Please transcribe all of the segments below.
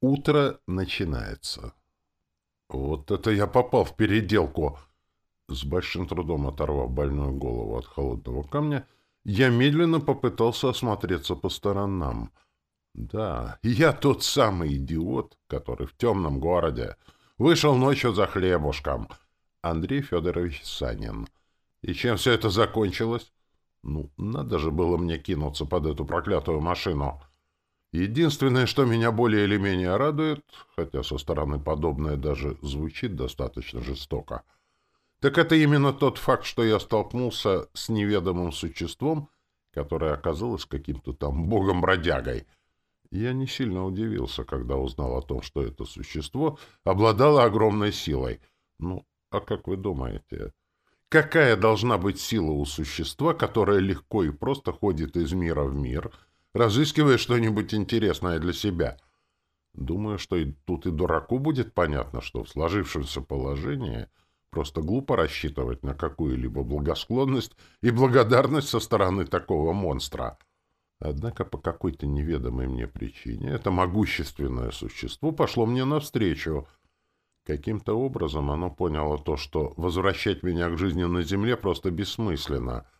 Утро начинается. Вот это я попал в переделку. С большим трудом оторвав больную голову от холодного камня, я медленно попытался осмотреться по сторонам. Да, я тот самый идиот, который в темном городе вышел ночью за хлебушком. Андрей Федорович Санин. И чем все это закончилось? Ну, надо же было мне кинуться под эту проклятую машину. Единственное, что меня более или менее радует, хотя со стороны подобное даже звучит достаточно жестоко, так это именно тот факт, что я столкнулся с неведомым существом, которое оказалось каким-то там богом-бродягой. Я не сильно удивился, когда узнал о том, что это существо обладало огромной силой. Ну, а как вы думаете, какая должна быть сила у существа, которое легко и просто ходит из мира в мир — разыскивая что-нибудь интересное для себя. Думаю, что и тут и дураку будет понятно, что в сложившемся положении просто глупо рассчитывать на какую-либо благосклонность и благодарность со стороны такого монстра. Однако по какой-то неведомой мне причине это могущественное существо пошло мне навстречу. Каким-то образом оно поняло то, что возвращать меня к жизни на земле просто бессмысленно —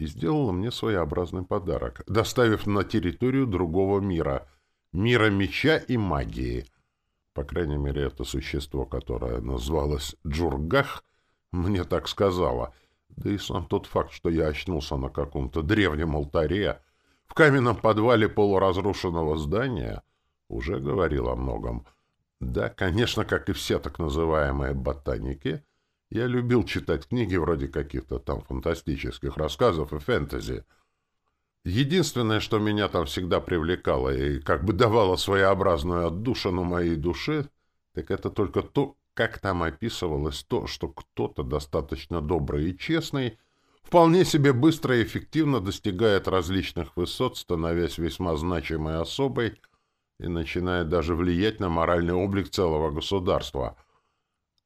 и сделала мне своеобразный подарок, доставив на территорию другого мира, мира меча и магии. По крайней мере, это существо, которое назвалось Джургах, мне так сказала. Да и сам тот факт, что я очнулся на каком-то древнем алтаре, в каменном подвале полуразрушенного здания, уже говорил о многом. Да, конечно, как и все так называемые ботаники — я любил читать книги вроде каких-то там фантастических рассказов и фэнтези. Единственное, что меня там всегда привлекало и как бы давало своеобразную отдушину моей душе, так это только то, как там описывалось то, что кто-то достаточно добрый и честный вполне себе быстро и эффективно достигает различных высот, становясь весьма значимой особой и начинает даже влиять на моральный облик целого государства —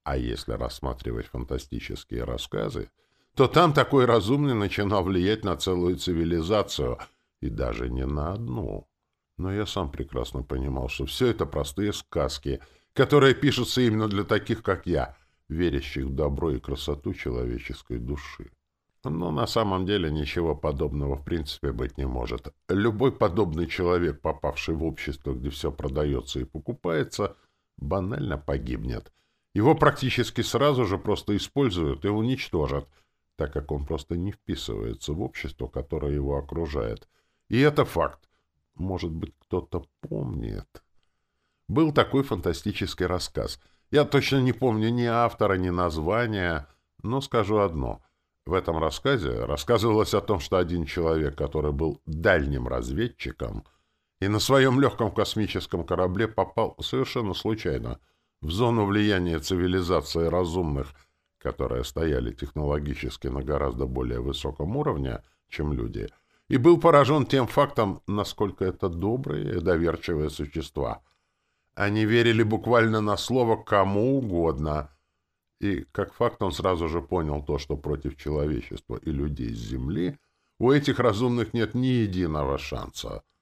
а если рассматривать фантастические рассказы, то там такой разумный начинал влиять на целую цивилизацию, и даже не на одну. Но я сам прекрасно понимал, что все это простые сказки, которые пишутся именно для таких, как я, верящих в добро и красоту человеческой души. Но на самом деле ничего подобного в принципе быть не может. Любой подобный человек, попавший в общество, где все продается и покупается, банально погибнет — его практически сразу же просто используют и уничтожат, так как он просто не вписывается в общество, которое его окружает. И это факт. Может быть, кто-то помнит. Был такой фантастический рассказ. Я точно не помню ни автора, ни названия, но скажу одно. В этом рассказе рассказывалось о том, что один человек, который был дальним разведчиком, и на своем легком космическом корабле попал совершенно случайно — в зону влияния цивилизации разумных, которые стояли технологически на гораздо более высоком уровне, чем люди, и был поражен тем фактом, насколько это добрые и доверчивые существа. Они верили буквально на слово кому угодно, и, как факт, он сразу же понял то, что против человечества и людей с Земли у этих разумных нет ни единого шанса —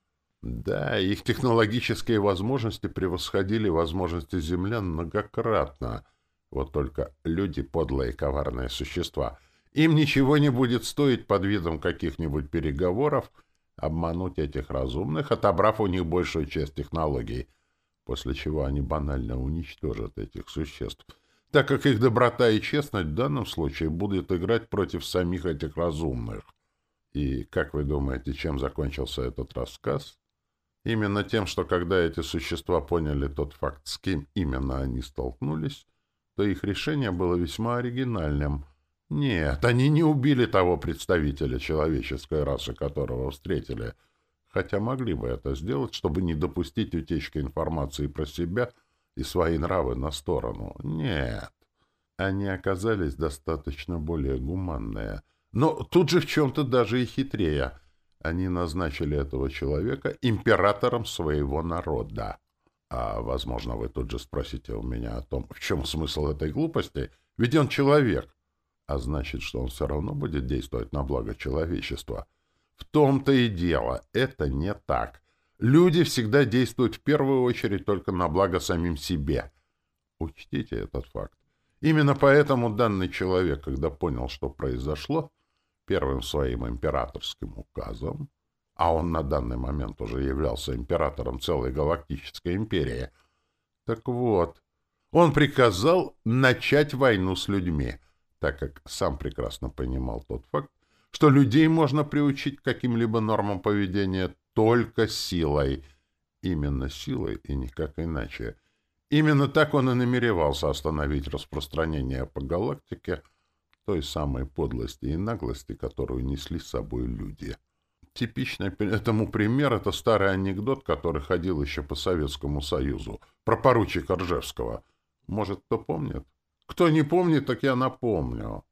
да, их технологические возможности превосходили возможности землян многократно. Вот только люди — подлые коварные существа. Им ничего не будет стоить под видом каких-нибудь переговоров обмануть этих разумных, отобрав у них большую часть технологий, после чего они банально уничтожат этих существ, так как их доброта и честность в данном случае будут играть против самих этих разумных. И как вы думаете, чем закончился этот рассказ? Именно тем, что когда эти существа поняли тот факт, с кем именно они столкнулись, то их решение было весьма оригинальным. Нет, они не убили того представителя человеческой расы, которого встретили, хотя могли бы это сделать, чтобы не допустить утечки информации про себя и свои нравы на сторону. Нет, они оказались достаточно более гуманные, но тут же в чем-то даже и хитрее — они назначили этого человека императором своего народа. А, возможно, вы тут же спросите у меня о том, в чем смысл этой глупости, ведь он человек. А значит, что он все равно будет действовать на благо человечества. В том-то и дело, это не так. Люди всегда действуют в первую очередь только на благо самим себе. Учтите этот факт. Именно поэтому данный человек, когда понял, что произошло, первым своим императорским указом, а он на данный момент уже являлся императором целой галактической империи, так вот, он приказал начать войну с людьми, так как сам прекрасно понимал тот факт, что людей можно приучить к каким-либо нормам поведения только силой. Именно силой и никак иначе. Именно так он и намеревался остановить распространение по галактике той самой подлости и наглости, которую несли с собой люди. Типичный этому пример — это старый анекдот, который ходил еще по Советскому Союзу, про поручика Ржевского. Может, кто помнит? Кто не помнит, так я напомню.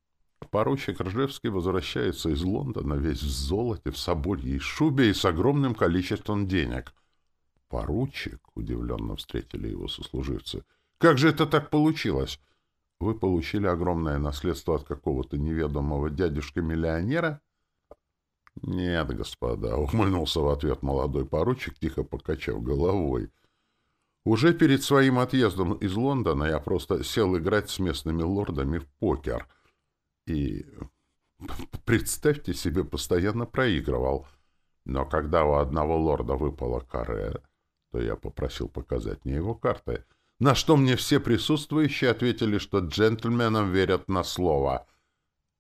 Поручик Ржевский возвращается из Лондона весь в золоте, в соболье и шубе и с огромным количеством денег. «Поручик?» — удивленно встретили его сослуживцы. «Как же это так получилось? Вы получили огромное наследство от какого-то неведомого дядюшки-миллионера?» «Нет, господа», — ухмыльнулся в ответ молодой поручик, тихо покачав головой. «Уже перед своим отъездом из Лондона я просто сел играть с местными лордами в покер. И, представьте себе, постоянно проигрывал. Но когда у одного лорда выпала каре, то я попросил показать мне его карты, на что мне все присутствующие ответили, что джентльменам верят на слово.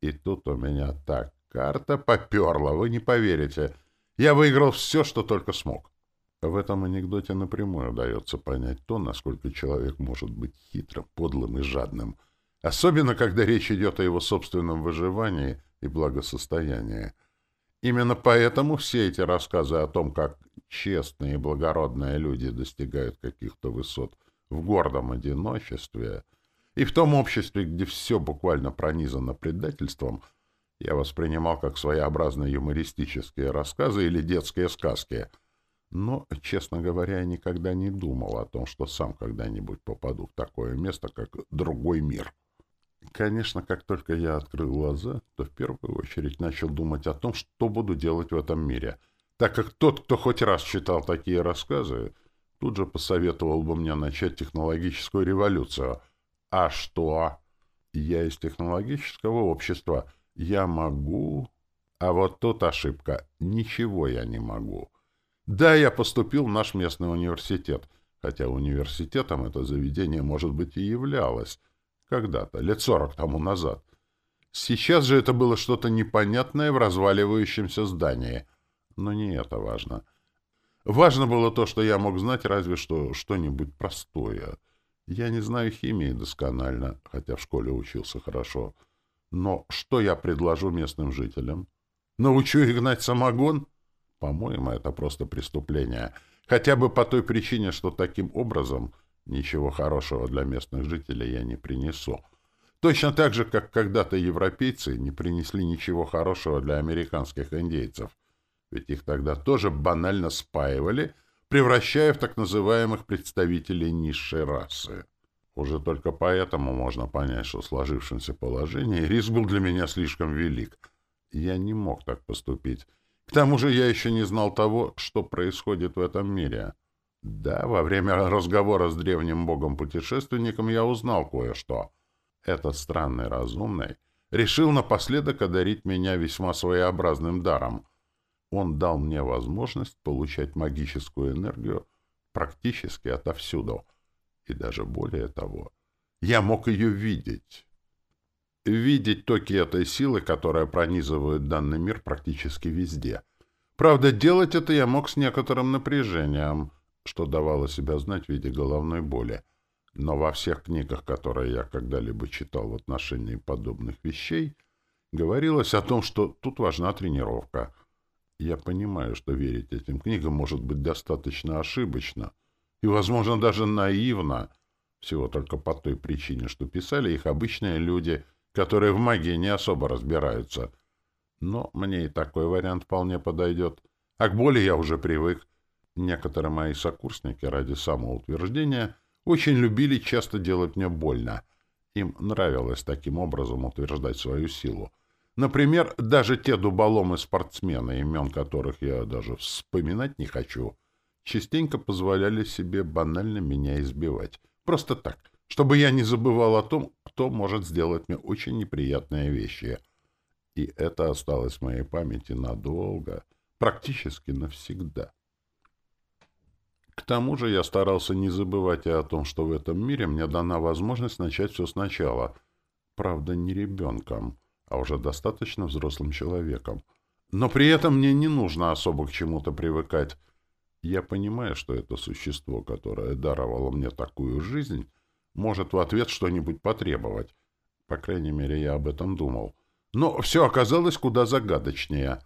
И тут у меня так карта поперла, вы не поверите. Я выиграл все, что только смог. В этом анекдоте напрямую дается понять то, насколько человек может быть хитрым, подлым и жадным, особенно когда речь идет о его собственном выживании и благосостоянии. Именно поэтому все эти рассказы о том, как честные и благородные люди достигают каких-то высот в гордом одиночестве и в том обществе, где все буквально пронизано предательством, я воспринимал как своеобразные юмористические рассказы или детские сказки. Но, честно говоря, я никогда не думал о том, что сам когда-нибудь попаду в такое место, как другой мир. Конечно, как только я открыл глаза, то в первую очередь начал думать о том, что буду делать в этом мире, так как тот, кто хоть раз читал такие рассказы, тут же посоветовал бы мне начать технологическую революцию. А что? Я из технологического общества. Я могу... А вот тут ошибка. Ничего я не могу. Да, я поступил в наш местный университет, хотя университетом это заведение, может быть, и являлось, когда-то, лет сорок тому назад. Сейчас же это было что-то непонятное в разваливающемся здании. Но не это важно. Важно было то, что я мог знать разве что что-нибудь простое. Я не знаю химии досконально, хотя в школе учился хорошо. Но что я предложу местным жителям? Научу их гнать самогон? По-моему, это просто преступление. Хотя бы по той причине, что таким образом Ничего хорошего для местных жителей я не принесу. Точно так же, как когда-то европейцы не принесли ничего хорошего для американских индейцев. Ведь их тогда тоже банально спаивали, превращая в так называемых представителей низшей расы. Уже только поэтому можно понять, что в сложившемся положении риск был для меня слишком велик. Я не мог так поступить. К тому же я еще не знал того, что происходит в этом мире. Да, во время разговора с древним богом-путешественником я узнал кое-что. Этот странный разумный решил напоследок одарить меня весьма своеобразным даром. Он дал мне возможность получать магическую энергию практически отовсюду. И даже более того, я мог ее видеть. Видеть токи этой силы, которая пронизывает данный мир практически везде. Правда, делать это я мог с некоторым напряжением — что давало себя знать в виде головной боли. Но во всех книгах, которые я когда-либо читал в отношении подобных вещей, говорилось о том, что тут важна тренировка. Я понимаю, что верить этим книгам может быть достаточно ошибочно и, возможно, даже наивно, всего только по той причине, что писали их обычные люди, которые в магии не особо разбираются. Но мне и такой вариант вполне подойдет. А к боли я уже привык. Некоторые мои сокурсники ради самоутверждения очень любили часто делать мне больно. Им нравилось таким образом утверждать свою силу. Например, даже те дуболомы-спортсмены, имен которых я даже вспоминать не хочу, частенько позволяли себе банально меня избивать. Просто так, чтобы я не забывал о том, кто может сделать мне очень неприятные вещи. И это осталось в моей памяти надолго, практически навсегда. К тому же я старался не забывать и о том, что в этом мире мне дана возможность начать все сначала. Правда, не ребенком, а уже достаточно взрослым человеком. Но при этом мне не нужно особо к чему-то привыкать. Я понимаю, что это существо, которое даровало мне такую жизнь, может в ответ что-нибудь потребовать. По крайней мере, я об этом думал. Но все оказалось куда загадочнее.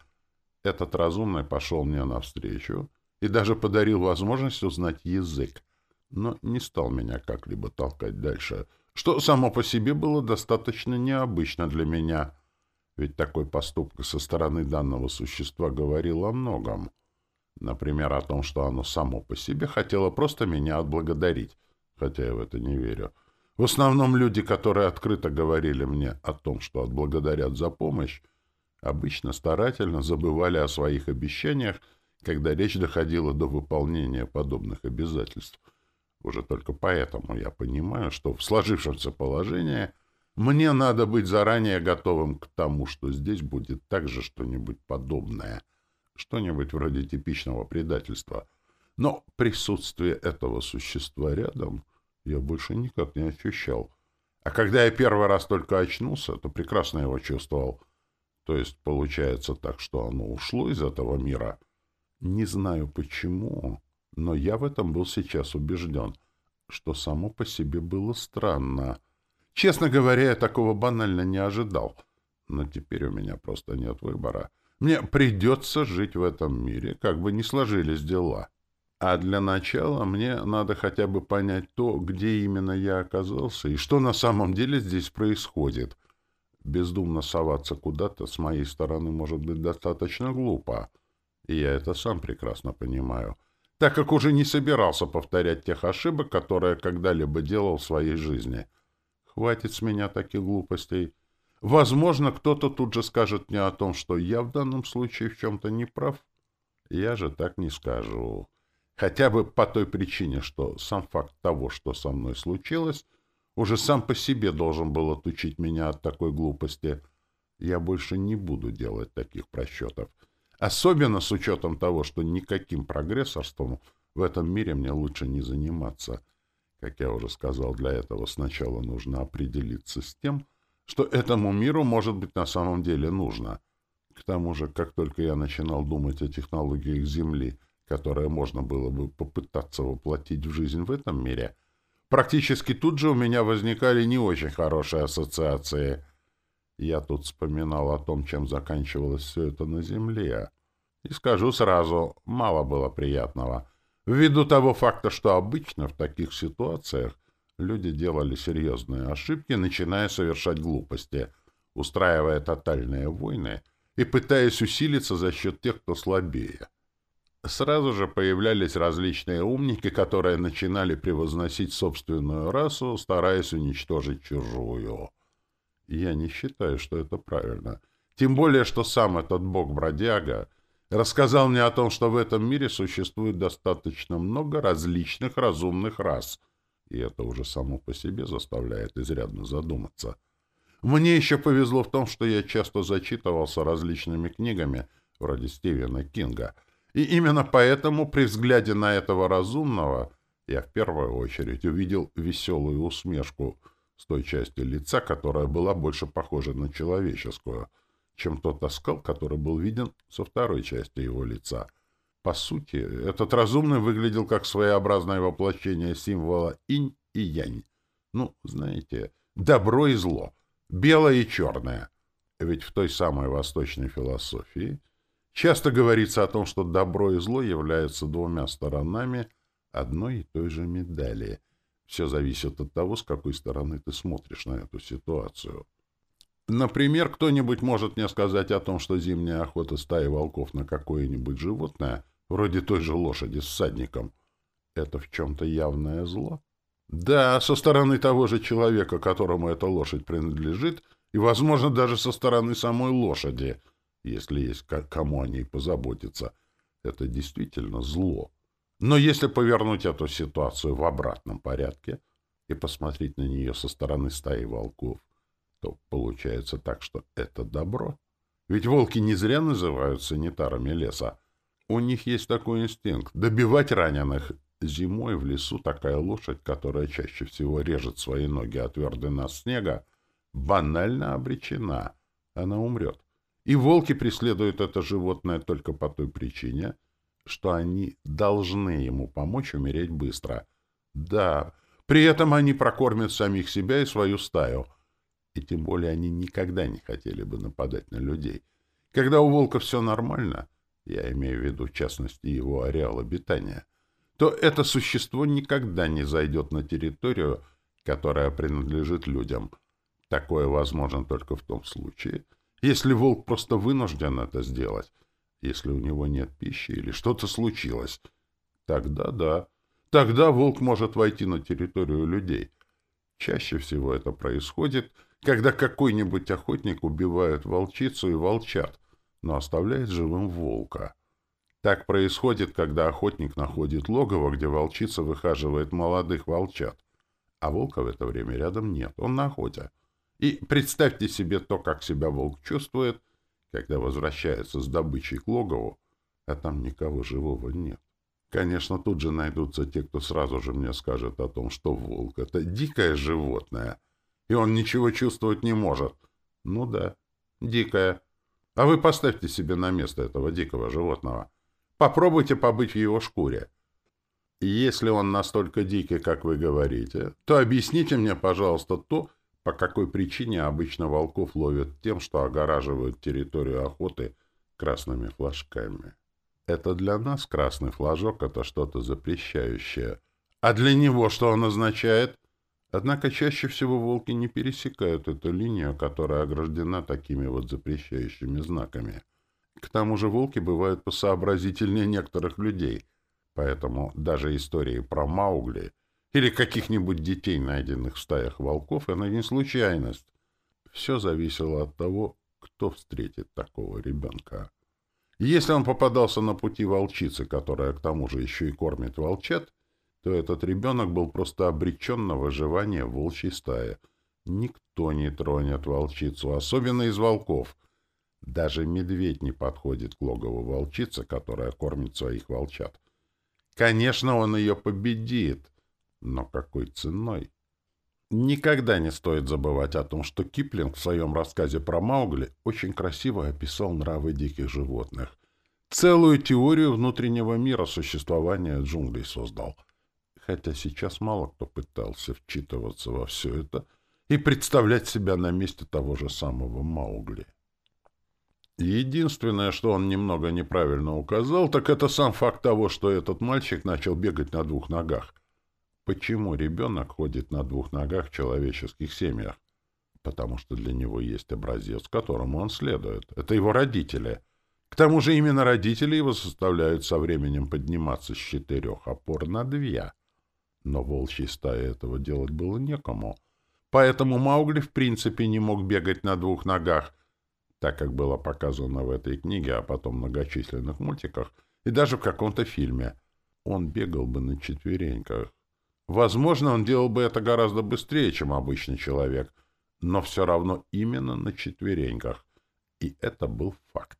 Этот разумный пошел мне навстречу и даже подарил возможность узнать язык, но не стал меня как-либо толкать дальше, что само по себе было достаточно необычно для меня, ведь такой поступок со стороны данного существа говорил о многом. Например, о том, что оно само по себе хотело просто меня отблагодарить, хотя я в это не верю. В основном люди, которые открыто говорили мне о том, что отблагодарят за помощь, обычно старательно забывали о своих обещаниях когда речь доходила до выполнения подобных обязательств. Уже только поэтому я понимаю, что в сложившемся положении мне надо быть заранее готовым к тому, что здесь будет также что-нибудь подобное, что-нибудь вроде типичного предательства. Но присутствие этого существа рядом я больше никак не ощущал. А когда я первый раз только очнулся, то прекрасно его чувствовал. То есть получается так, что оно ушло из этого мира — не знаю почему, но я в этом был сейчас убежден, что само по себе было странно. Честно говоря, я такого банально не ожидал. Но теперь у меня просто нет выбора. Мне придется жить в этом мире, как бы ни сложились дела. А для начала мне надо хотя бы понять то, где именно я оказался и что на самом деле здесь происходит. Бездумно соваться куда-то с моей стороны может быть достаточно глупо. И я это сам прекрасно понимаю, так как уже не собирался повторять тех ошибок, которые когда-либо делал в своей жизни. Хватит с меня таких глупостей. Возможно, кто-то тут же скажет мне о том, что я в данном случае в чем-то не прав. Я же так не скажу. Хотя бы по той причине, что сам факт того, что со мной случилось, уже сам по себе должен был отучить меня от такой глупости. Я больше не буду делать таких просчетов. Особенно с учетом того, что никаким прогрессорством в этом мире мне лучше не заниматься. Как я уже сказал, для этого сначала нужно определиться с тем, что этому миру, может быть, на самом деле нужно. К тому же, как только я начинал думать о технологиях Земли, которые можно было бы попытаться воплотить в жизнь в этом мире, практически тут же у меня возникали не очень хорошие ассоциации — я тут вспоминал о том, чем заканчивалось все это на земле. И скажу сразу, мало было приятного. Ввиду того факта, что обычно в таких ситуациях люди делали серьезные ошибки, начиная совершать глупости, устраивая тотальные войны и пытаясь усилиться за счет тех, кто слабее. Сразу же появлялись различные умники, которые начинали превозносить собственную расу, стараясь уничтожить чужую. Я не считаю, что это правильно. Тем более, что сам этот бог-бродяга рассказал мне о том, что в этом мире существует достаточно много различных разумных рас, и это уже само по себе заставляет изрядно задуматься. Мне еще повезло в том, что я часто зачитывался различными книгами, вроде Стивена Кинга, и именно поэтому при взгляде на этого разумного я в первую очередь увидел веселую усмешку — с той части лица, которая была больше похожа на человеческую, чем тот оскал, который был виден со второй части его лица. По сути, этот разумный выглядел как своеобразное воплощение символа инь и янь. Ну, знаете, добро и зло, белое и черное. Ведь в той самой восточной философии часто говорится о том, что добро и зло являются двумя сторонами одной и той же медали — все зависит от того, с какой стороны ты смотришь на эту ситуацию. Например, кто-нибудь может мне сказать о том, что зимняя охота стаи волков на какое-нибудь животное, вроде той же лошади с всадником, это в чем-то явное зло? Да, со стороны того же человека, которому эта лошадь принадлежит, и, возможно, даже со стороны самой лошади, если есть кому о ней позаботиться. Это действительно зло. Но если повернуть эту ситуацию в обратном порядке и посмотреть на нее со стороны стаи волков, то получается так, что это добро. Ведь волки не зря называют санитарами леса. У них есть такой инстинкт — добивать раненых. Зимой в лесу такая лошадь, которая чаще всего режет свои ноги от твердый снега, банально обречена. Она умрет. И волки преследуют это животное только по той причине, что они должны ему помочь умереть быстро. Да, при этом они прокормят самих себя и свою стаю. И тем более они никогда не хотели бы нападать на людей. Когда у волка все нормально, я имею в виду в частности его ареал обитания, то это существо никогда не зайдет на территорию, которая принадлежит людям. Такое возможно только в том случае, если волк просто вынужден это сделать, если у него нет пищи или что-то случилось, тогда да. Тогда волк может войти на территорию людей. Чаще всего это происходит, когда какой-нибудь охотник убивает волчицу и волчат, но оставляет живым волка. Так происходит, когда охотник находит логово, где волчица выхаживает молодых волчат, а волка в это время рядом нет, он на охоте. И представьте себе то, как себя волк чувствует, когда возвращается с добычей к логову, а там никого живого нет. Конечно, тут же найдутся те, кто сразу же мне скажет о том, что волк — это дикое животное, и он ничего чувствовать не может. Ну да, дикое. А вы поставьте себе на место этого дикого животного. Попробуйте побыть в его шкуре. Если он настолько дикий, как вы говорите, то объясните мне, пожалуйста, то, по какой причине обычно волков ловят тем, что огораживают территорию охоты красными флажками? Это для нас красный флажок — это что-то запрещающее. А для него что он означает? Однако чаще всего волки не пересекают эту линию, которая ограждена такими вот запрещающими знаками. К тому же волки бывают посообразительнее некоторых людей. Поэтому даже истории про Маугли — или каких-нибудь детей, найденных в стаях волков, это не случайность. Все зависело от того, кто встретит такого ребенка. Если он попадался на пути волчицы, которая к тому же еще и кормит волчат, то этот ребенок был просто обречен на выживание в волчьей стае. Никто не тронет волчицу, особенно из волков. Даже медведь не подходит к логову волчицы, которая кормит своих волчат. Конечно, он ее победит, но какой ценой? Никогда не стоит забывать о том, что Киплинг в своем рассказе про Маугли очень красиво описал нравы диких животных. Целую теорию внутреннего мира существования джунглей создал. Хотя сейчас мало кто пытался вчитываться во все это и представлять себя на месте того же самого Маугли. Единственное, что он немного неправильно указал, так это сам факт того, что этот мальчик начал бегать на двух ногах — Почему ребенок ходит на двух ногах в человеческих семьях? Потому что для него есть образец, которому он следует. Это его родители. К тому же именно родители его составляют со временем подниматься с четырех опор на две. Но волчьей стае этого делать было некому. Поэтому Маугли в принципе не мог бегать на двух ногах, так как было показано в этой книге, а потом в многочисленных мультиках и даже в каком-то фильме. Он бегал бы на четвереньках. Возможно, он делал бы это гораздо быстрее, чем обычный человек, но все равно именно на четвереньках. И это был факт.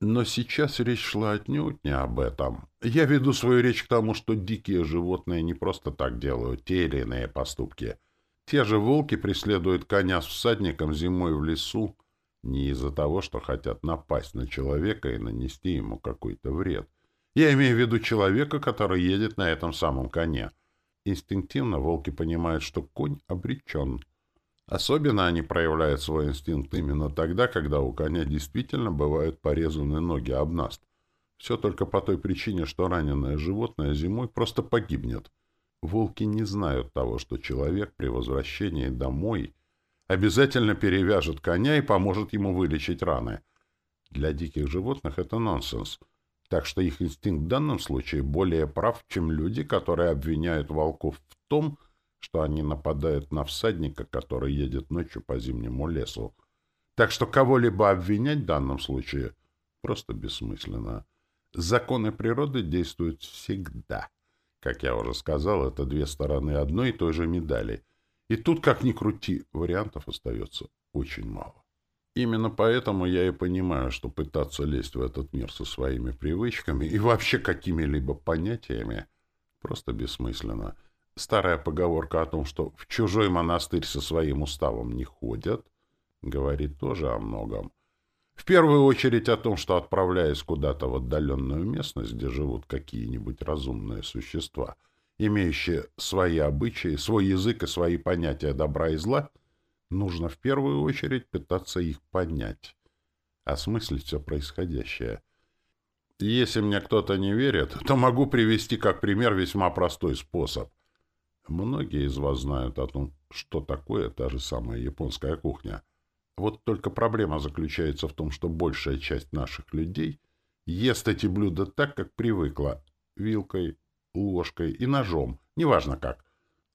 Но сейчас речь шла отнюдь не об этом. Я веду свою речь к тому, что дикие животные не просто так делают те или иные поступки. Те же волки преследуют коня с всадником зимой в лесу не из-за того, что хотят напасть на человека и нанести ему какой-то вред. Я имею в виду человека, который едет на этом самом коне — Инстинктивно волки понимают, что конь обречен. Особенно они проявляют свой инстинкт именно тогда, когда у коня действительно бывают порезаны ноги об наст. Все только по той причине, что раненое животное зимой просто погибнет. Волки не знают того, что человек при возвращении домой обязательно перевяжет коня и поможет ему вылечить раны. Для диких животных это нонсенс — так что их инстинкт в данном случае более прав, чем люди, которые обвиняют волков в том, что они нападают на всадника, который едет ночью по зимнему лесу. Так что кого-либо обвинять в данном случае просто бессмысленно. Законы природы действуют всегда. Как я уже сказал, это две стороны одной и той же медали. И тут, как ни крути, вариантов остается очень мало. Именно поэтому я и понимаю, что пытаться лезть в этот мир со своими привычками и вообще какими-либо понятиями просто бессмысленно. Старая поговорка о том, что в чужой монастырь со своим уставом не ходят, говорит тоже о многом. В первую очередь о том, что, отправляясь куда-то в отдаленную местность, где живут какие-нибудь разумные существа, имеющие свои обычаи, свой язык и свои понятия добра и зла, нужно в первую очередь пытаться их понять, осмыслить все происходящее. Если мне кто-то не верит, то могу привести как пример весьма простой способ. Многие из вас знают о том, что такое та же самая японская кухня — вот только проблема заключается в том, что большая часть наших людей ест эти блюда так, как привыкла, вилкой, ложкой и ножом, неважно как.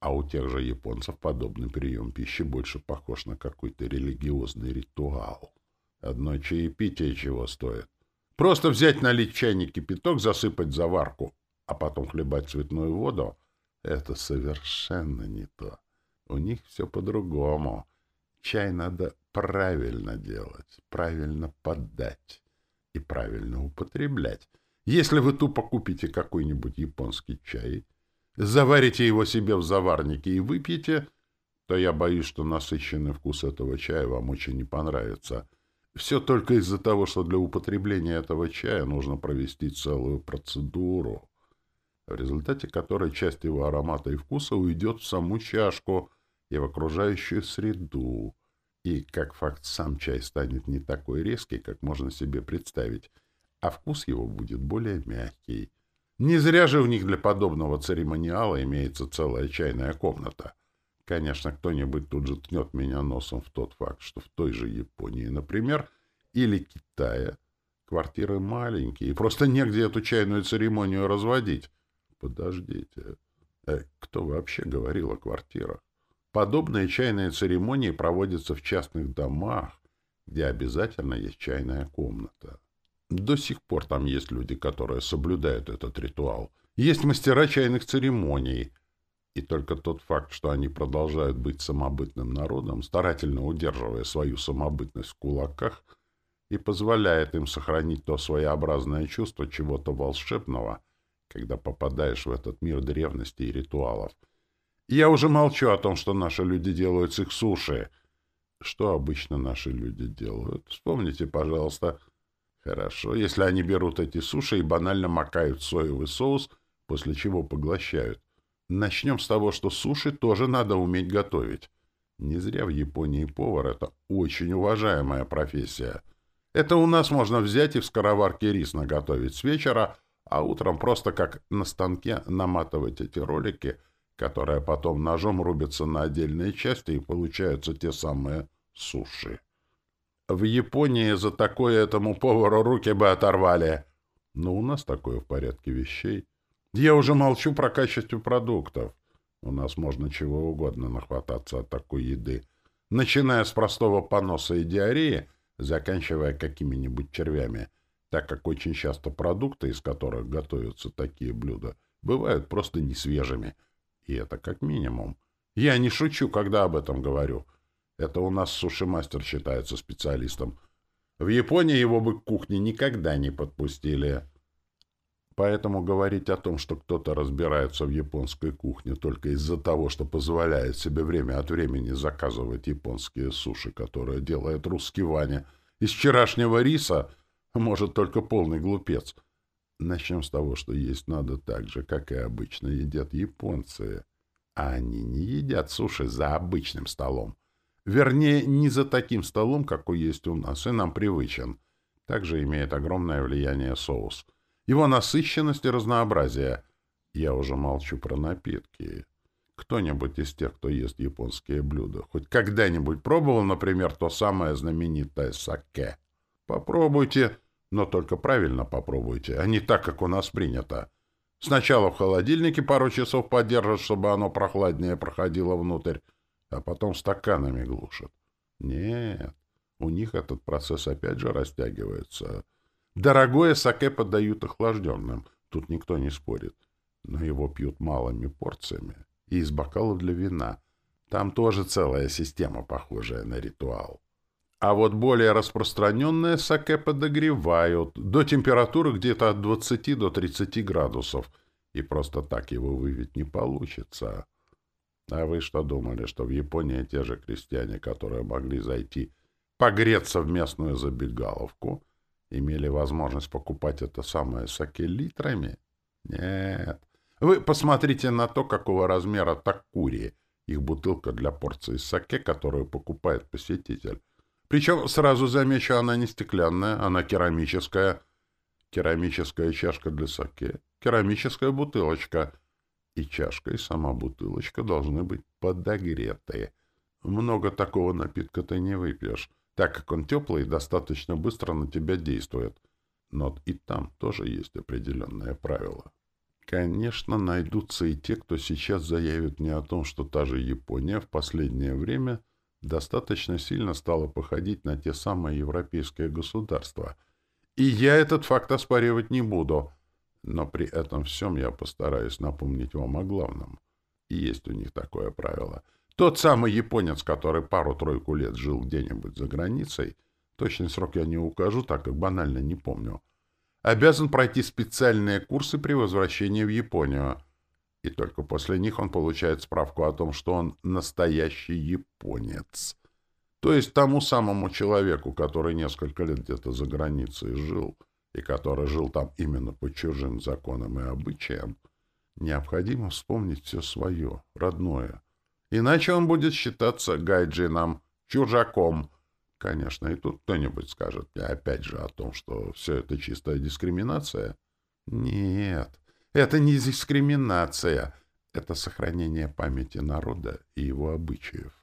А у тех же японцев подобный прием пищи больше похож на какой-то религиозный ритуал. Одно чаепитие чего стоит. Просто взять, налить в чайник кипяток, засыпать заварку, а потом хлебать цветную воду — это совершенно не то. У них все по-другому. Чай надо правильно делать, правильно подать и правильно употреблять. Если вы тупо купите какой-нибудь японский чай, заварите его себе в заварнике и выпьете, то я боюсь, что насыщенный вкус этого чая вам очень не понравится. Все только из-за того, что для употребления этого чая нужно провести целую процедуру, в результате которой часть его аромата и вкуса уйдет в саму чашку и в окружающую среду. И, как факт, сам чай станет не такой резкий, как можно себе представить, а вкус его будет более мягкий. Не зря же у них для подобного церемониала имеется целая чайная комната. Конечно, кто-нибудь тут же ткнет меня носом в тот факт, что в той же Японии, например, или Китае, квартиры маленькие, и просто негде эту чайную церемонию разводить. Подождите, э, кто вообще говорил о квартирах? Подобные чайные церемонии проводятся в частных домах, где обязательно есть чайная комната. До сих пор там есть люди, которые соблюдают этот ритуал. Есть мастера чайных церемоний. И только тот факт, что они продолжают быть самобытным народом, старательно удерживая свою самобытность в кулаках, и позволяет им сохранить то своеобразное чувство чего-то волшебного, когда попадаешь в этот мир древности и ритуалов — я уже молчу о том, что наши люди делают с их суши. Что обычно наши люди делают? Вспомните, пожалуйста. Хорошо, если они берут эти суши и банально макают соевый соус, после чего поглощают. Начнем с того, что суши тоже надо уметь готовить. Не зря в Японии повар — это очень уважаемая профессия. Это у нас можно взять и в скороварке рис наготовить с вечера, а утром просто как на станке наматывать эти ролики — которая потом ножом рубится на отдельные части, и получаются те самые суши. В Японии за такое этому повару руки бы оторвали. Но у нас такое в порядке вещей. Я уже молчу про качество продуктов. У нас можно чего угодно нахвататься от такой еды. Начиная с простого поноса и диареи, заканчивая какими-нибудь червями, так как очень часто продукты, из которых готовятся такие блюда, бывают просто несвежими — и это как минимум. Я не шучу, когда об этом говорю. Это у нас суши-мастер считается специалистом. В Японии его бы к кухне никогда не подпустили. Поэтому говорить о том, что кто-то разбирается в японской кухне только из-за того, что позволяет себе время от времени заказывать японские суши, которые делает русский Ваня, из вчерашнего риса, может только полный глупец — Начнем с того, что есть надо так же, как и обычно едят японцы. А они не едят суши за обычным столом. Вернее, не за таким столом, какой есть у нас, и нам привычен. Также имеет огромное влияние соус. Его насыщенность и разнообразие. Я уже молчу про напитки. Кто-нибудь из тех, кто ест японские блюда, хоть когда-нибудь пробовал, например, то самое знаменитое саке? Попробуйте но только правильно попробуйте, а не так, как у нас принято. Сначала в холодильнике пару часов подержат, чтобы оно прохладнее проходило внутрь, а потом стаканами глушат. Нет, у них этот процесс опять же растягивается. Дорогое саке подают охлажденным, тут никто не спорит. Но его пьют малыми порциями и из бокалов для вина. Там тоже целая система, похожая на ритуал. А вот более распространенное саке подогревают до температуры где-то от 20 до 30 градусов, и просто так его выпить не получится. А вы что думали, что в Японии те же крестьяне, которые могли зайти погреться в местную забегаловку, имели возможность покупать это самое саке литрами? Нет. Вы посмотрите на то, какого размера такури, их бутылка для порции саке, которую покупает посетитель. Причем, сразу замечу, она не стеклянная, она керамическая. Керамическая чашка для саке, керамическая бутылочка. И чашка, и сама бутылочка должны быть подогретые. Много такого напитка ты не выпьешь, так как он теплый и достаточно быстро на тебя действует. Но и там тоже есть определенное правило. Конечно, найдутся и те, кто сейчас заявит мне о том, что та же Япония в последнее время достаточно сильно стала походить на те самые европейские государства. И я этот факт оспаривать не буду. Но при этом всем я постараюсь напомнить вам о главном. И есть у них такое правило. Тот самый японец, который пару-тройку лет жил где-нибудь за границей, точный срок я не укажу, так как банально не помню, обязан пройти специальные курсы при возвращении в Японию. И только после них он получает справку о том, что он настоящий японец. То есть тому самому человеку, который несколько лет где-то за границей жил, и который жил там именно по чужим законам и обычаям, необходимо вспомнить все свое, родное. Иначе он будет считаться гайджином, чужаком, Конечно, и тут кто-нибудь скажет мне опять же о том, что все это чистая дискриминация. Нет, это не дискриминация. Это сохранение памяти народа и его обычаев.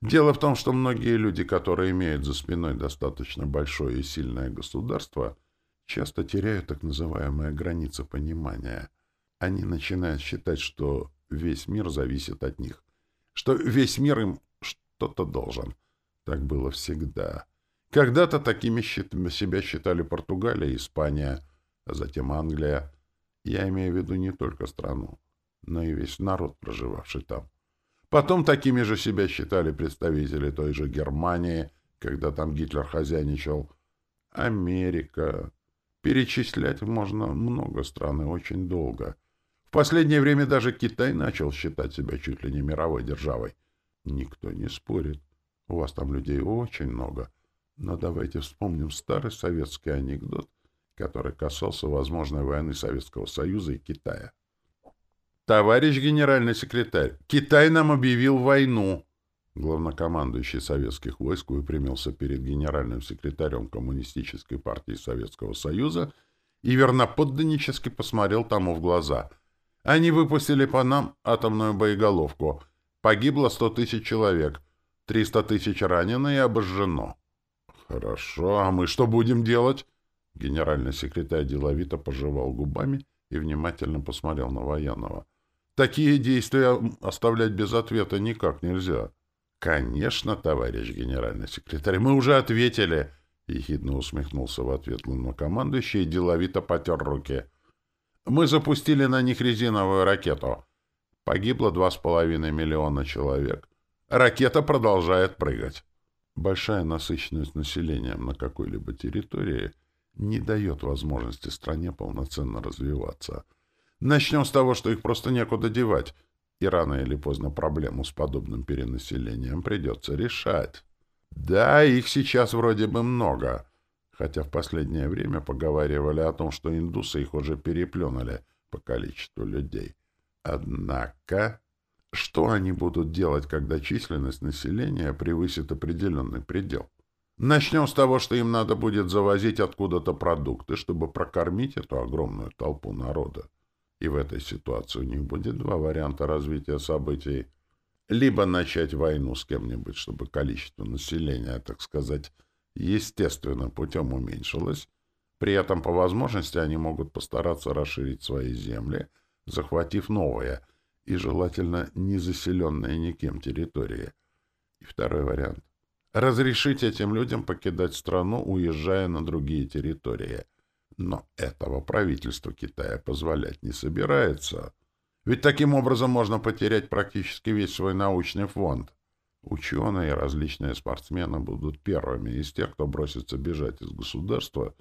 Дело в том, что многие люди, которые имеют за спиной достаточно большое и сильное государство, часто теряют так называемые границы понимания. Они начинают считать, что весь мир зависит от них, что весь мир им что-то должен — так было всегда. Когда-то такими себя считали Португалия Испания, а затем Англия. Я имею в виду не только страну, но и весь народ, проживавший там. Потом такими же себя считали представители той же Германии, когда там Гитлер хозяйничал. Америка. Перечислять можно много стран и очень долго. В последнее время даже Китай начал считать себя чуть ли не мировой державой. Никто не спорит. У вас там людей очень много. Но давайте вспомним старый советский анекдот, который касался возможной войны Советского Союза и Китая. «Товарищ генеральный секретарь, Китай нам объявил войну!» Главнокомандующий советских войск выпрямился перед генеральным секретарем Коммунистической партии Советского Союза и верноподданнически посмотрел тому в глаза. «Они выпустили по нам атомную боеголовку. Погибло сто тысяч человек. Триста тысяч ранено и обожжено. Хорошо, а мы что будем делать? Генеральный секретарь деловито пожевал губами и внимательно посмотрел на военного. Такие действия оставлять без ответа никак нельзя. Конечно, товарищ генеральный секретарь, мы уже ответили. Ехидно усмехнулся в ответ главнокомандующий и деловито потер руки. Мы запустили на них резиновую ракету. Погибло два с половиной миллиона человек. Ракета продолжает прыгать. Большая насыщенность населением на какой-либо территории не дает возможности стране полноценно развиваться. Начнем с того, что их просто некуда девать, и рано или поздно проблему с подобным перенаселением придется решать. Да, их сейчас вроде бы много, хотя в последнее время поговаривали о том, что индусы их уже переплюнули по количеству людей. Однако... Что они будут делать, когда численность населения превысит определенный предел? Начнем с того, что им надо будет завозить откуда-то продукты, чтобы прокормить эту огромную толпу народа. И в этой ситуации у них будет два варианта развития событий. Либо начать войну с кем-нибудь, чтобы количество населения, так сказать, естественным путем уменьшилось. При этом, по возможности, они могут постараться расширить свои земли, захватив новые – и желательно не заселенные никем территории. И второй вариант. Разрешить этим людям покидать страну, уезжая на другие территории. Но этого правительство Китая позволять не собирается. Ведь таким образом можно потерять практически весь свой научный фонд. Ученые и различные спортсмены будут первыми из тех, кто бросится бежать из государства,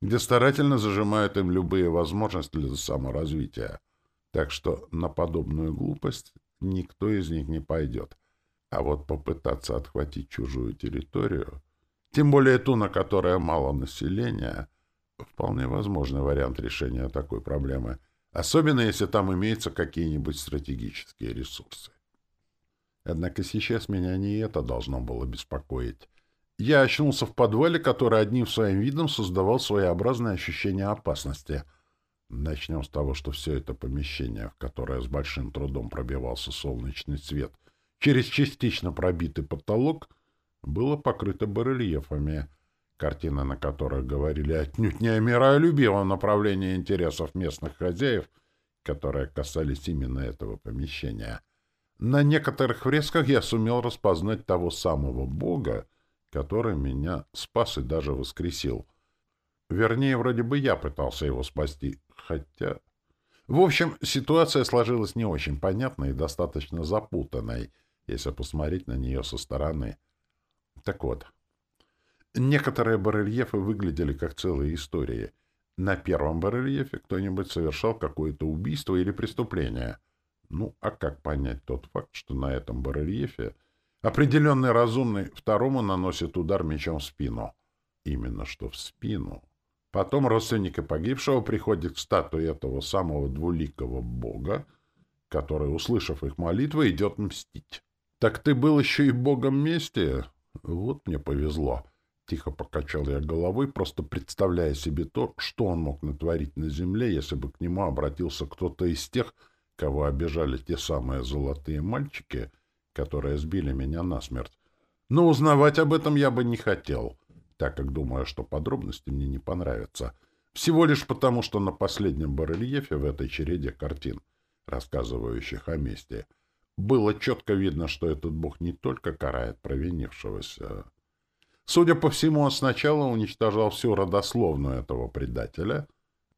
где старательно зажимают им любые возможности для саморазвития. Так что на подобную глупость никто из них не пойдет. А вот попытаться отхватить чужую территорию, тем более ту, на которой мало населения, вполне возможный вариант решения такой проблемы, особенно если там имеются какие-нибудь стратегические ресурсы. Однако сейчас меня не это должно было беспокоить. Я очнулся в подвале, который одним своим видом создавал своеобразное ощущение опасности. Начнем с того, что все это помещение, в которое с большим трудом пробивался солнечный свет, через частично пробитый потолок, было покрыто барельефами, картины на которых говорили отнюдь не о миролюбивом направлении интересов местных хозяев, которые касались именно этого помещения — на некоторых фресках я сумел распознать того самого бога, который меня спас и даже воскресил. Вернее, вроде бы я пытался его спасти, хотя... В общем, ситуация сложилась не очень понятной и достаточно запутанной, если посмотреть на нее со стороны. Так вот, некоторые барельефы выглядели как целые истории. На первом барельефе кто-нибудь совершал какое-то убийство или преступление — ну, а как понять тот факт, что на этом барельефе определенный разумный второму наносит удар мечом в спину? Именно что в спину. Потом родственники погибшего приходят к статуе этого самого двуликого бога, который, услышав их молитвы, идет мстить. «Так ты был еще и богом мести?» «Вот мне повезло». Тихо покачал я головой, просто представляя себе то, что он мог натворить на земле, если бы к нему обратился кто-то из тех, кого обижали те самые золотые мальчики, которые сбили меня насмерть. Но узнавать об этом я бы не хотел, так как думаю, что подробности мне не понравятся. Всего лишь потому, что на последнем барельефе в этой череде картин, рассказывающих о мести, было четко видно, что этот бог не только карает провинившегося. Судя по всему, он сначала уничтожал всю родословную этого предателя,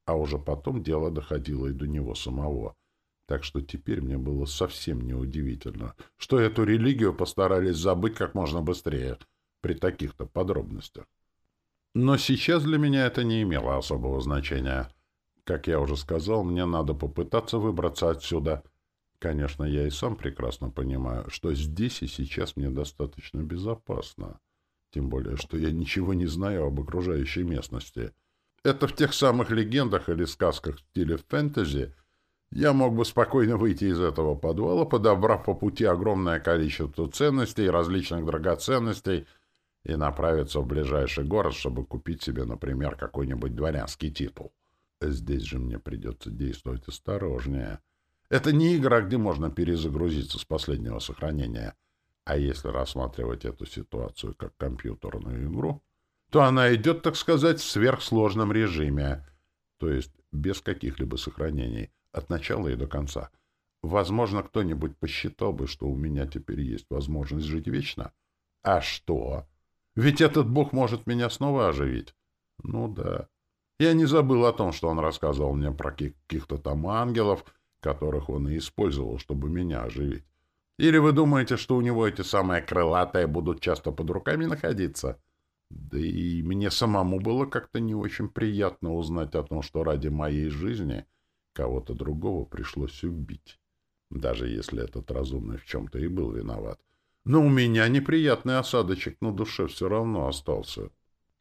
а уже потом дело доходило и до него самого — так что теперь мне было совсем неудивительно, что эту религию постарались забыть как можно быстрее при таких-то подробностях. Но сейчас для меня это не имело особого значения. Как я уже сказал, мне надо попытаться выбраться отсюда. Конечно, я и сам прекрасно понимаю, что здесь и сейчас мне достаточно безопасно. Тем более, что я ничего не знаю об окружающей местности. Это в тех самых легендах или сказках в стиле фэнтези — я мог бы спокойно выйти из этого подвала, подобрав по пути огромное количество ценностей, различных драгоценностей, и направиться в ближайший город, чтобы купить себе, например, какой-нибудь дворянский титул. Здесь же мне придется действовать осторожнее. Это не игра, где можно перезагрузиться с последнего сохранения. А если рассматривать эту ситуацию как компьютерную игру, то она идет, так сказать, в сверхсложном режиме, то есть без каких-либо сохранений — от начала и до конца. Возможно, кто-нибудь посчитал бы, что у меня теперь есть возможность жить вечно. А что? Ведь этот бог может меня снова оживить. Ну да. Я не забыл о том, что он рассказывал мне про каких-то там ангелов, которых он и использовал, чтобы меня оживить. Или вы думаете, что у него эти самые крылатые будут часто под руками находиться? Да и мне самому было как-то не очень приятно узнать о том, что ради моей жизни Кого-то другого пришлось убить, даже если этот разумный в чем-то и был виноват. Но у меня неприятный осадочек на душе все равно остался.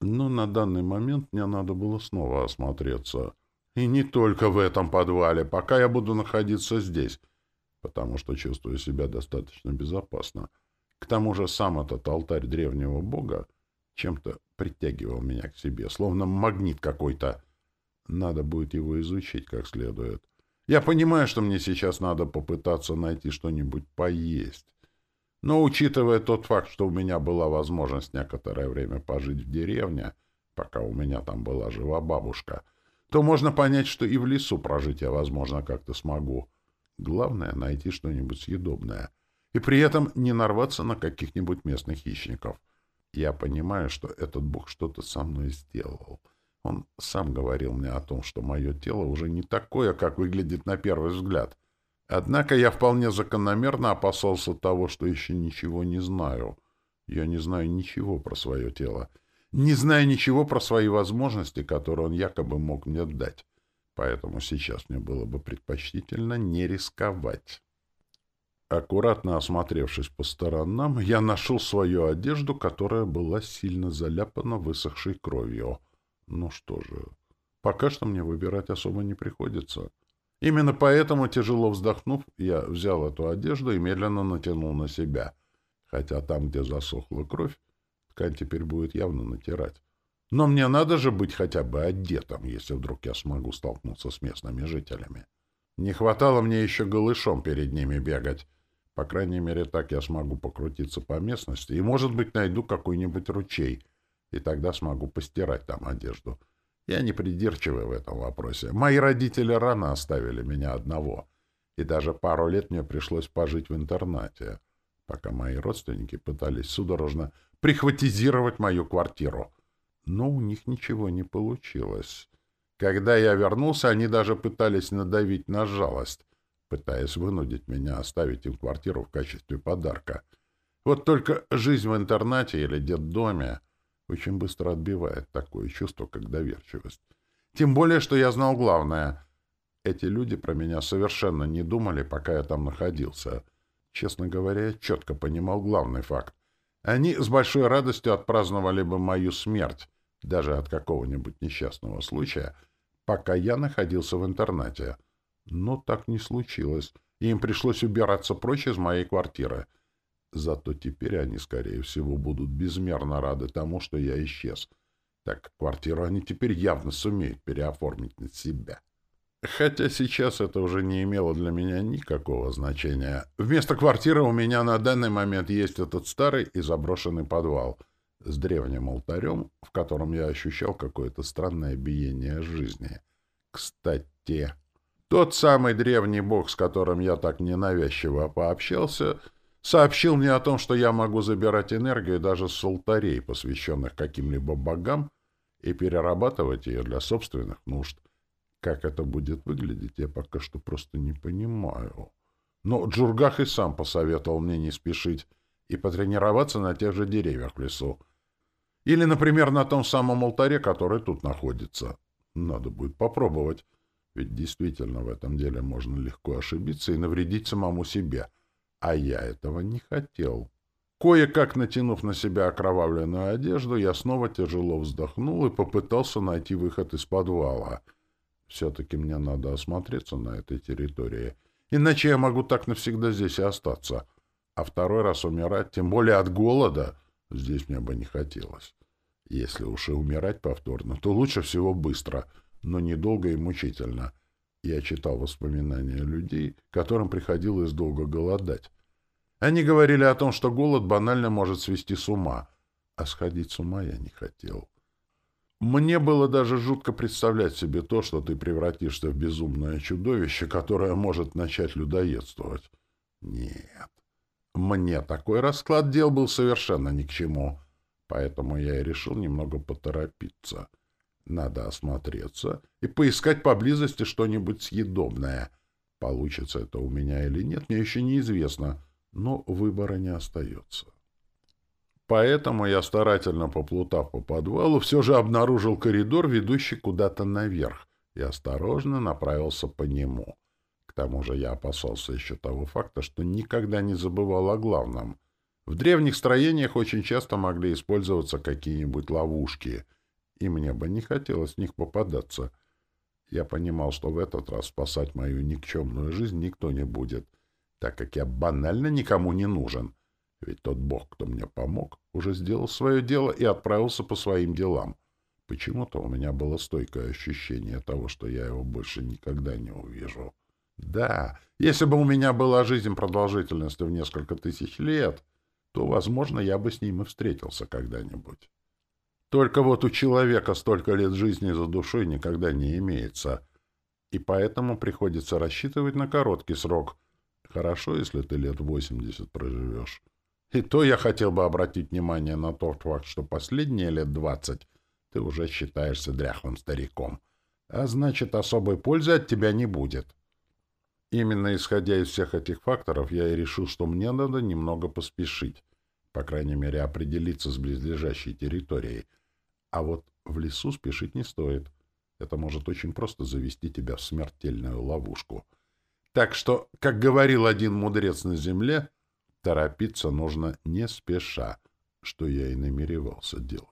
Но на данный момент мне надо было снова осмотреться. И не только в этом подвале, пока я буду находиться здесь, потому что чувствую себя достаточно безопасно. К тому же сам этот алтарь древнего бога чем-то притягивал меня к себе, словно магнит какой-то. Надо будет его изучить как следует. Я понимаю, что мне сейчас надо попытаться найти что-нибудь поесть. Но учитывая тот факт, что у меня была возможность некоторое время пожить в деревне, пока у меня там была жива бабушка, то можно понять, что и в лесу прожить я, возможно, как-то смогу. Главное — найти что-нибудь съедобное. И при этом не нарваться на каких-нибудь местных хищников. Я понимаю, что этот бог что-то со мной сделал — Он сам говорил мне о том, что мое тело уже не такое, как выглядит на первый взгляд. Однако я вполне закономерно опасался того, что еще ничего не знаю. Я не знаю ничего про свое тело. Не знаю ничего про свои возможности, которые он якобы мог мне дать. Поэтому сейчас мне было бы предпочтительно не рисковать. Аккуратно осмотревшись по сторонам, я нашел свою одежду, которая была сильно заляпана высохшей кровью. Ну что же, пока что мне выбирать особо не приходится. Именно поэтому, тяжело вздохнув, я взял эту одежду и медленно натянул на себя. Хотя там, где засохла кровь, ткань теперь будет явно натирать. Но мне надо же быть хотя бы одетым, если вдруг я смогу столкнуться с местными жителями. Не хватало мне еще голышом перед ними бегать. По крайней мере, так я смогу покрутиться по местности и, может быть, найду какой-нибудь ручей, и тогда смогу постирать там одежду. — я не придирчивый в этом вопросе. Мои родители рано оставили меня одного, и даже пару лет мне пришлось пожить в интернате, пока мои родственники пытались судорожно прихватизировать мою квартиру. Но у них ничего не получилось. Когда я вернулся, они даже пытались надавить на жалость, пытаясь вынудить меня оставить им квартиру в качестве подарка. Вот только жизнь в интернате или детдоме — очень быстро отбивает такое чувство, как доверчивость. Тем более, что я знал главное. Эти люди про меня совершенно не думали, пока я там находился. Честно говоря, я четко понимал главный факт. Они с большой радостью отпраздновали бы мою смерть, даже от какого-нибудь несчастного случая, пока я находился в интернате. Но так не случилось, и им пришлось убираться прочь из моей квартиры — Зато теперь они, скорее всего, будут безмерно рады тому, что я исчез. Так квартиру они теперь явно сумеют переоформить на себя. Хотя сейчас это уже не имело для меня никакого значения. Вместо квартиры у меня на данный момент есть этот старый и заброшенный подвал с древним алтарем, в котором я ощущал какое-то странное биение жизни. Кстати, тот самый древний бог, с которым я так ненавязчиво пообщался — сообщил мне о том, что я могу забирать энергию даже с алтарей, посвященных каким-либо богам, и перерабатывать ее для собственных нужд. Как это будет выглядеть, я пока что просто не понимаю. Но Джургах и сам посоветовал мне не спешить и потренироваться на тех же деревьях в лесу. Или, например, на том самом алтаре, который тут находится. Надо будет попробовать, ведь действительно в этом деле можно легко ошибиться и навредить самому себе — а я этого не хотел. Кое-как натянув на себя окровавленную одежду, я снова тяжело вздохнул и попытался найти выход из подвала. Все-таки мне надо осмотреться на этой территории, иначе я могу так навсегда здесь и остаться. А второй раз умирать, тем более от голода, здесь мне бы не хотелось. Если уж и умирать повторно, то лучше всего быстро, но недолго и мучительно — я читал воспоминания людей, которым приходилось долго голодать. Они говорили о том, что голод банально может свести с ума, а сходить с ума я не хотел. Мне было даже жутко представлять себе то, что ты превратишься в безумное чудовище, которое может начать людоедствовать. Нет. Мне такой расклад дел был совершенно ни к чему, поэтому я и решил немного поторопиться — надо осмотреться и поискать поблизости что-нибудь съедобное. Получится это у меня или нет, мне еще неизвестно, но выбора не остается. Поэтому я, старательно поплутав по подвалу, все же обнаружил коридор, ведущий куда-то наверх, и осторожно направился по нему. К тому же я опасался еще того факта, что никогда не забывал о главном. В древних строениях очень часто могли использоваться какие-нибудь ловушки — и мне бы не хотелось в них попадаться. Я понимал, что в этот раз спасать мою никчемную жизнь никто не будет, так как я банально никому не нужен. Ведь тот бог, кто мне помог, уже сделал свое дело и отправился по своим делам. Почему-то у меня было стойкое ощущение того, что я его больше никогда не увижу. Да, если бы у меня была жизнь продолжительностью в несколько тысяч лет, то, возможно, я бы с ним и встретился когда-нибудь. Только вот у человека столько лет жизни за душой никогда не имеется, и поэтому приходится рассчитывать на короткий срок. Хорошо, если ты лет восемьдесят проживешь. И то я хотел бы обратить внимание на тот факт, что последние лет двадцать ты уже считаешься дряхлым стариком, а значит, особой пользы от тебя не будет. Именно исходя из всех этих факторов, я и решил, что мне надо немного поспешить, по крайней мере, определиться с близлежащей территорией. А вот в лесу спешить не стоит. Это может очень просто завести тебя в смертельную ловушку. Так что, как говорил один мудрец на земле, торопиться нужно не спеша, что я и намеревался делать.